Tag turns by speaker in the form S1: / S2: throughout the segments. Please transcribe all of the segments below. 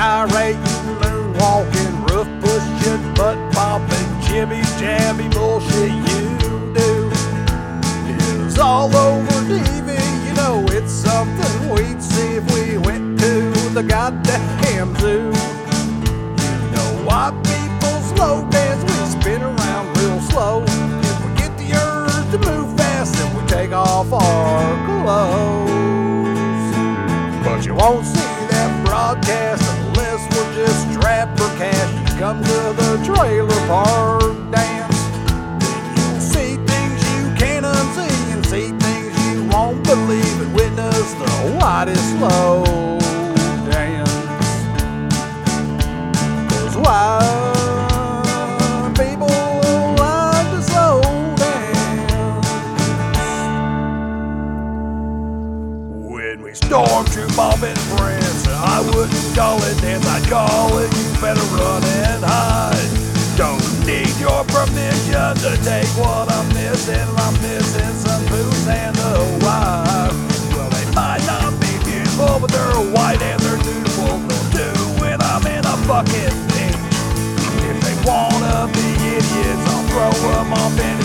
S1: gyrating, moonwalking, roof pushing, butt popping, jibby jabby bullshit you do is all over TV. You know it's something we'd see if we went to the goddamn zoo. You know why people slow dance, we spin around real slow. If we get the urge to move fast, then we take off our clothes. But you won't see that broadcast unless we're just strapped for cash. Come to the trailer park dance. Then you'll see things you can't unsee and see things you won't believe and witness the whitest slow When we storm through mob in France, I wouldn't call it dance, I'd call it you better run and hide. Don't need your permission to take what I'm missing. I'm missing some booze and a wife. Well, they might not be beautiful, but they're white and they're dutiful. They'll do when I'm in a fucking pinch. If they wanna be idiots, I'll throw them off in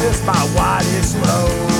S1: you can't unsee and see